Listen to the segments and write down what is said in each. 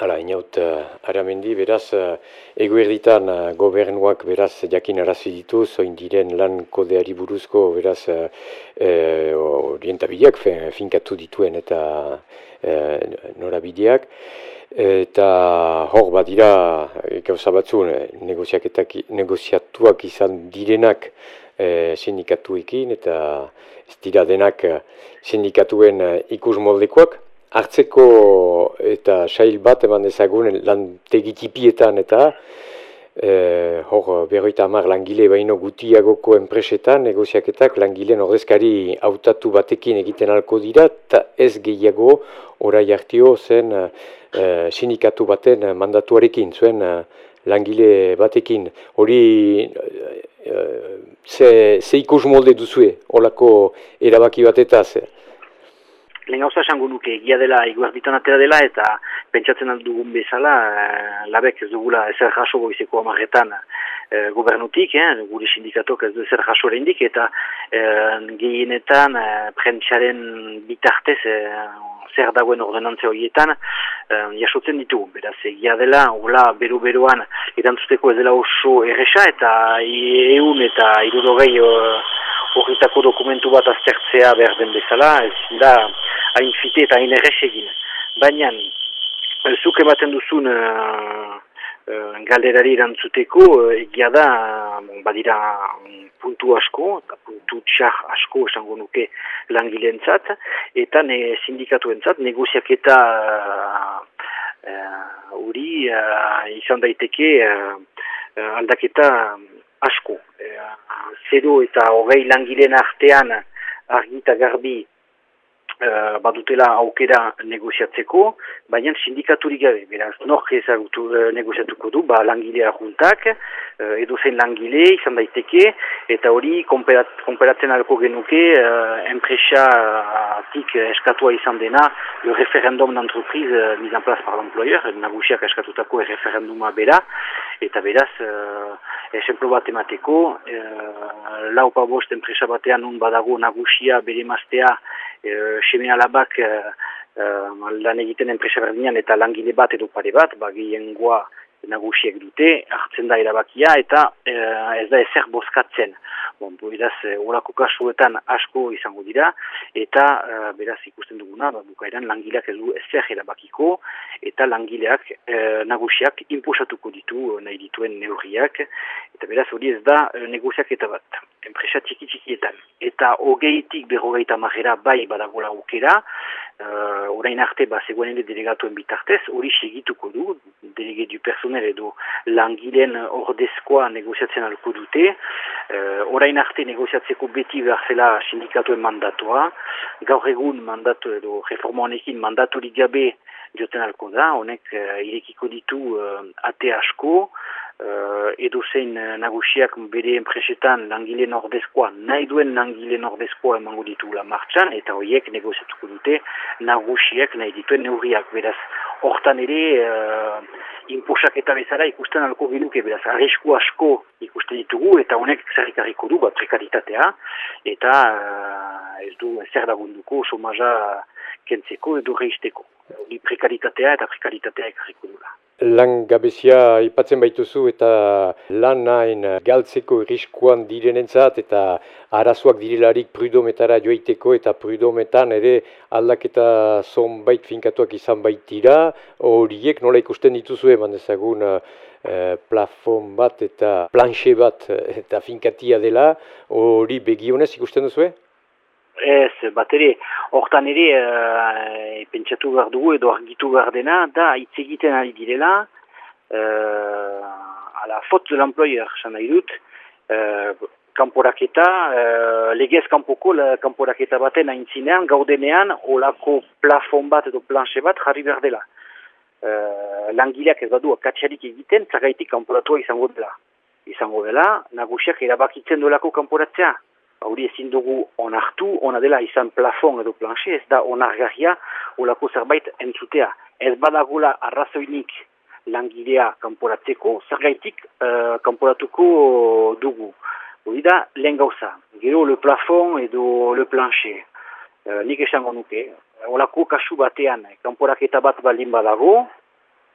Hala, inaut, uh, aramendi, beraz, uh, eguerditan uh, gobernuak beraz jakin arazi ditu, zoin diren lan kodeari buruzko, beraz, uh, orientabideak finkatu dituen eta uh, norabideak. Eta hor badira, gauza batzu, negoziatuak izan direnak uh, sindikatuekin, eta ez dira denak sindikatuen ikus moldekoak hartzeko eta sail bat eman dezagun lan tegitipietan eta e, hor berroita hamar langile baino gutiagoko enpresetan negoziaketak langileen ordezkari hautatu batekin egiten alko dira eta ez gehiago orai hartio zen e, sindikatu baten mandatuarekin zuen e, langile batekin. Hori e, ze, ze ikus molde duzue olako erabaki batetaz lehen gauza esango nuke egia dela iguarditan atera dela eta pentsatzen aldugun bezala e, labek ez dugula ezer jaso goizeko amarretan e, gobernutik, eh, guri sindikatok ez du ezer jaso indik eta e, gehienetan e, prentsaren bitartez e, zer dagoen ordenantze horietan e, jasotzen ditugu. Beraz, egia dela, hola, beru-beruan erantzuteko ez dela oso erresa eta eun eta irudogei horretako dokumentu bat aztertzea behar den bezala, ez da hain fite eta hain errez egin. Baina, eh, zuk ematen duzun uh, uh, galderari erantzuteko, egia da, badira puntu asko, eta puntu txar asko esango nuke langileentzat, eta ne, sindikatuentzat negoziak eta hori uh, izan daiteke aldaketa asko. Zedo eta hogei langileen artean argita garbi uh, badutela aukera negoziatzeko, baina sindikaturik gabe, beraz, nork ezagutu uh, negoziatuko du, ba, langilea juntak, uh, edo zen langile izan daiteke, eta hori konperatzen alko genuke, uh, enpresa tik eskatua izan dena, le referendum d'entreprise uh, mis en place par l'employeur, nagusiak eskatutako referenduma bera, eta beraz, uh, esemplo bat emateko, uh, laupa bost enpresa batean un badago nagusia bere maztea, uh, seme alabak uh, uh, lan egiten enpresa berdinean eta langile bat edo pare bat, bagien goa nagusiek dute, hartzen da erabakia eta uh, ez da ezer bozkatzen. Bon, beraz, horako kasuetan asko izango dira, eta beraz ikusten duguna, ba, bukairan langileak ez du ezer erabakiko, eta langileak nagusiak imposatuko ditu nahi dituen neurriak, eta beraz hori ez da negoziak eta bat enpresa txiki txikietan. Eta hogeitik berrogeita marrera bai badagola ukera, uh, orain arte ba zegoen ere delegatuen bitartez, hori segituko du, delege du personel edo langileen ordezkoa negoziatzen alko dute, uh, orain arte negoziatzeko beti behar zela sindikatuen mandatoa, gaur egun mandatu edo reforma honekin mandaturik gabe joten alko da, honek uh, irekiko ditu uh, ate asko, uh, edo zein uh, nagusiak bere enpresetan langile nordezkoa, nahi duen langile nordezkoa emango ditula martxan, eta horiek negoziatuko dute nagusiak nahi dituen neurriak. Beraz, hortan ere, uh, inposak eta bezala ikusten alko biluke, beraz, arrisku asko ikusten ditugu, eta honek zerrikarriko du, bat prekaritatea, eta uh, ez du zer dagunduko, somaja kentzeko edo reisteko. Prekaritatea eta prekaritatea ekarriko dula lan gabezia ipatzen baituzu eta lan nahin galtzeko riskuan direnentzat eta arazoak direlarik prudometara joiteko eta prudometan ere aldaketa zonbait finkatuak izan baitira. Horiek nola ikusten dituzu eman dezagun e, plafon bat eta planxe bat eta finkatia dela. Hori begionez ikusten duzu? Ez, bat ere, hortan ere, e, pentsatu behar dugu edo argitu behar dena, da hitz egiten ari direla, e, ala fot de l'employeur, san nahi dut, e, kanporaketa, e, legez kanpoko kanporaketa baten aintzinean, gaudenean, olako plafon bat edo planche bat jarri behar dela. E, langileak ez badu akatsarik egiten, zagaitik kanporatua izango dela. Izango dela, nagusiak erabakitzen duelako kanporatzea hori ezin dugu onartu, ona dela izan plafon edo planxe, ez da onargarria olako zerbait entzutea. Ez badagula arrazoinik langilea kanporatzeko, zergaitik uh, kanporatuko dugu. Hori da, lehen gauza, gero le plafon edo le planxe. Uh, nik esango nuke, olako kasu batean, kanporaketa bat balin badago,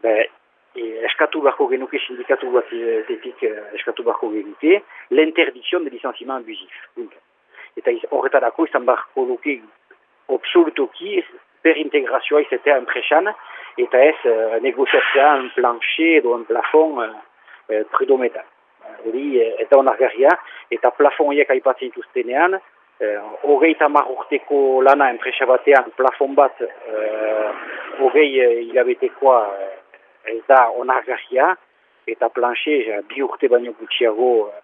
Be, e, eskatu beharko genuke sindikatu bat etetik eskatu beharko genuke l'interdiction de licenciement abusif. Eta horretarako izan beharko duke absolutoki per integrazioa izatea enpresan eta ez uh, negoziatzea un planche edo un plafon uh, uh, prudometan. Hori, uh, eta onargarria, eta plafon horiek aipatzen dituztenean, hogeita uh, urteko lana enpresa batean plafon bat hogei uh, hilabetekoa uh, ez da onargarria, eta planche uh, bi urte baino gutxiago uh,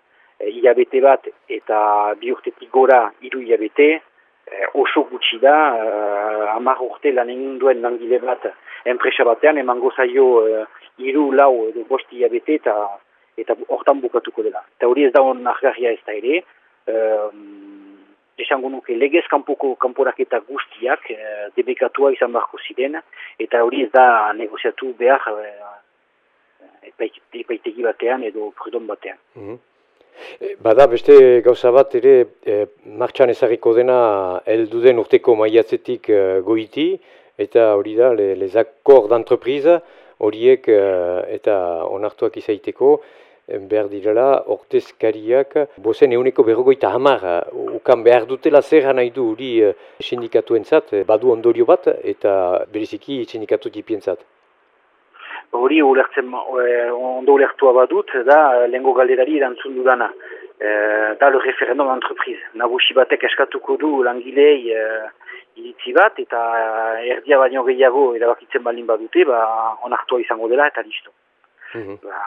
hilabete bat eta bi urtetik gora hiru hilabete, eh, oso gutxi da, eh, amar urte lan egin duen langile bat enpresa batean, eman gozaio eh, iru lau edo bosti abete eta eta hortan bukatuko dela. Eta hori ez da hon argarria ez da ere, eh, esango nuke legez kanpoko kanporaketa guztiak eh, debekatua izan barko ziren, eta hori ez da negoziatu behar eh, epaitegi batean edo prudon batean. Mhm. Eh, bada beste gauza bat ere e, martxan ezagiko dena elduden urteko maiatzetik e, goiti eta hori da le, les accords d'entreprise horiek eta onartuak izaiteko behar direla ortezkariak bozen euneko berrogoita hamar ukan behar dutela zer nahi du hori sindikatuen zat, badu ondorio bat eta bereziki sindikatu tipien zat hori ulertzen ondo ulertua badut da lengo galderari erantzun dudana. E, da le referendum entreprise nagusi batek eskatuko du langilei e, iritzi bat eta erdia baino gehiago erabakitzen balin badute ba onartua izango dela eta listo mhm. ba,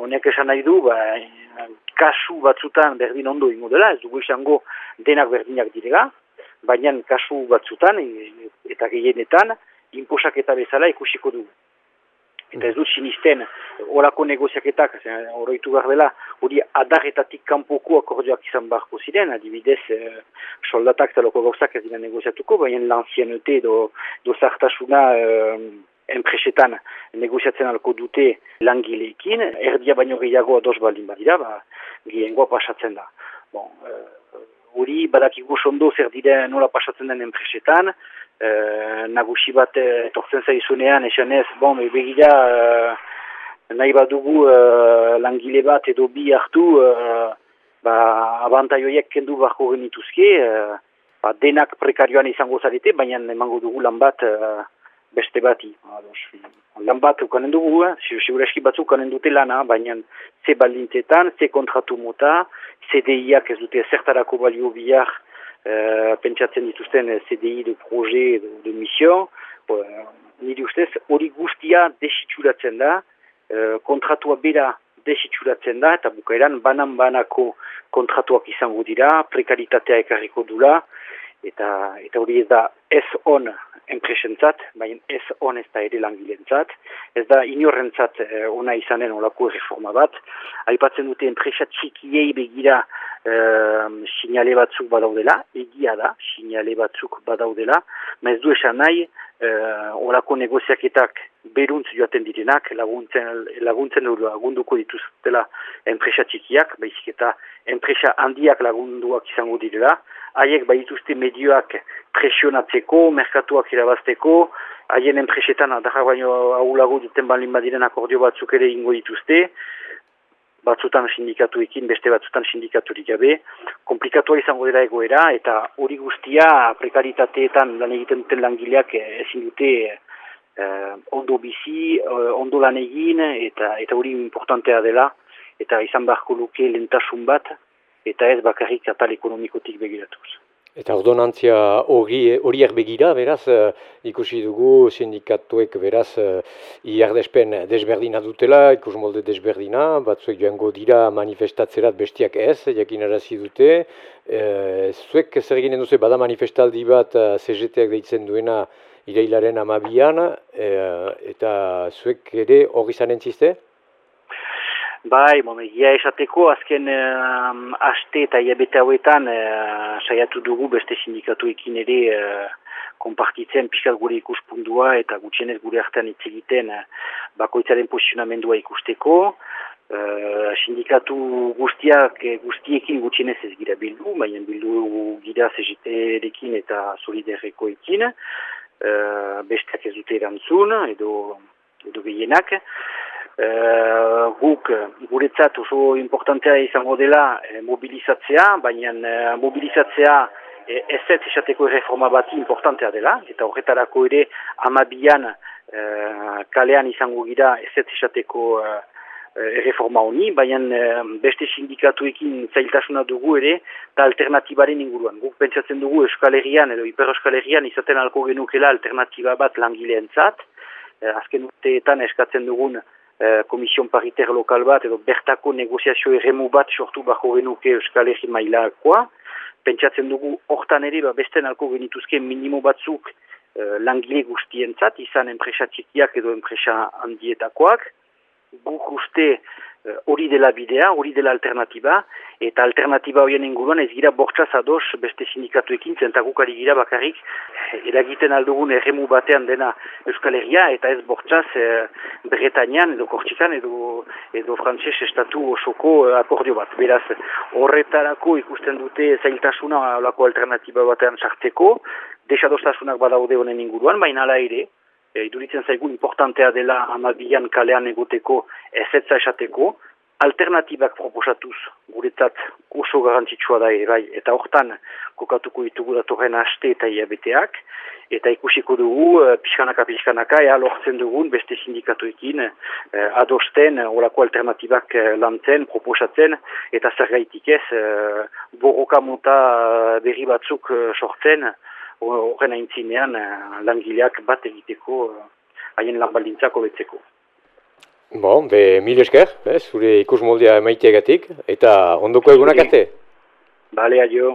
honek esan nahi du ba, kasu batzutan berdin ondo ingo dela ez dugu izango denak berdinak direga baina kasu batzutan eta gehienetan inposak eta bezala ikusiko dugu eta ez dut sinisten horako negoziaketak, horretu behar dela, hori adarretatik kanpoko akordioak izan beharko ziren, adibidez eh, soldatak taloko gauzak ez dira negoziatuko, baina lanzienete do, do zartasuna eh, enpresetan negoziatzen alko dute langileekin, erdia baino gehiago ados baldin badira, ba, gehiengoa pasatzen da. Bon, eh, hori badakigu sondo zer dire nola pasatzen den enpresetan, Eh, nagusi bat eh, etortzen zaizunean, esan ez, bon, begira uh, nahi badugu uh, langile bat edo bi hartu, uh, ba, abantaioiek kendu bako genituzke, uh, ba, denak prekarioan izango zarete, baina emango dugu lan bat beste bati. Lan bat ukanen dugu, eh? segureski batzuk ukanen dute lana, baina ze balintetan, ze kontratu mota, CDI-ak ez dute zertarako balio bihar, uh, pentsatzen dituzten eh, CDI de proje, de, de mission, uh, nire ustez hori guztia desitxuratzen da, uh, kontratua bera desitxuratzen da, eta bukaeran banan-banako kontratuak izango dira, prekaritatea ekarriko dula, eta, eta hori ez da ez on enpresentzat, baina ez on ez da ere langilentzat, ez da inorrentzat eh, ona izanen olako reforma bat, aipatzen dute enpresa txikiei begira eh, sinale batzuk badaudela, egia da, sinale batzuk badaudela, ma ez du esan nahi, eh, olako negoziaketak beruntz joaten direnak, laguntzen, laguntzen lagunduko dituztela enpresa txikiak, baizik eta enpresa handiak lagunduak izango direla, haiek baituzte medioak presionatzeko, merkatuak irabazteko, haien enpresetan adarra baino ahulago duten balin badiren akordio batzuk ere ingo dituzte, batzutan sindikatuekin, beste batzutan sindikaturik gabe, komplikatua izango dela egoera, eta hori guztia prekaritateetan lan egiten duten langileak ezin dute eh, ondo bizi, eh, ondo lan egin, eta eta hori importantea dela, eta izan beharko luke lentasun bat, eta ez bakarrik atal ekonomikotik begiratuz. Eta ordonantzia hori horiek begira, beraz, uh, ikusi dugu sindikatuek beraz uh, iardespen desberdina dutela, ikus molde desberdina, batzuek joango dira manifestatzerat bestiak ez, jakin arazi dute. Uh, zuek zer eginen duzu bada manifestaldi bat CGT-ak deitzen duena irailaren amabian, uh, eta zuek ere hori zanen ziste? Bai, bon, egia esateko, azken uh, aste eta iabete hauetan uh, saiatu dugu beste sindikatuekin ere uh, konpartitzen pixkat gure ikuspundua eta gutxienez gure artean hitz egiten uh, bakoitzaren posizionamendua ikusteko. Uh, sindikatu guztiak guztiekin gutxienez ez gira bildu, baina bildu gira CGT-rekin eta soliderrekoekin. Uh, besteak ez dute erantzun, edo edo gehienak. Uh, guk guretzat oso importantea izango dela mobilizatzea, baina mobilizatzea e, ez ez esateko reforma bat importantea dela, eta horretarako ere amabian kalean izango gira ez ez esateko reforma honi, baina beste sindikatuekin zailtasuna dugu ere, eta alternatibaren inguruan. Guk pentsatzen dugu Euskal Herrian edo Hiper Euskal Herrian izaten alko genukela alternatiba bat langileen zat, azken urteetan eskatzen dugun komision pariter lokal bat edo bertako negoziazio erremu bat sortu bako genuke Euskal Herri mailakoa, pentsatzen dugu hortan ere ba, beste nalko genituzke minimo batzuk langile guztientzat, izan enpresa txikiak edo enpresa handietakoak, guk uste eh, hori dela bidea, hori dela alternatiba, eta alternatiba horien inguruan ez gira bortxaz ados beste sindikatuekin, zentakukari gira bakarrik, eragiten aldugun erremu batean dena Euskal Herria, eta ez bortxaz e, Bretañan edo Kortxikan edo, edo Frantses estatu osoko eh, akordio bat. Beraz, horretarako ikusten dute zailtasuna olako alternatiba batean sarteko, desadostasunak badaude honen inguruan, baina ala ere, e, iduritzen zaigu importantea dela amabian kalean egoteko ezetza esateko, alternatibak proposatuz guretzat oso garantzitsua da ere bai, eta hortan kokatuko ditugu datorren haste eta iabeteak, eta ikusiko dugu, e, pixkanaka pixkanaka, ea lortzen dugun beste sindikatuekin e, adosten horako alternatibak e, lantzen, proposatzen, eta zer gaitik ez, borroka mota berri batzuk sortzen, horren aintzinean uh, langileak bat egiteko uh, haien lan baldintzako betzeko. Bon, be, mil esker, eh, zure ikus moldea emaiteagatik, eta ondoko egunak arte? Bale, adio.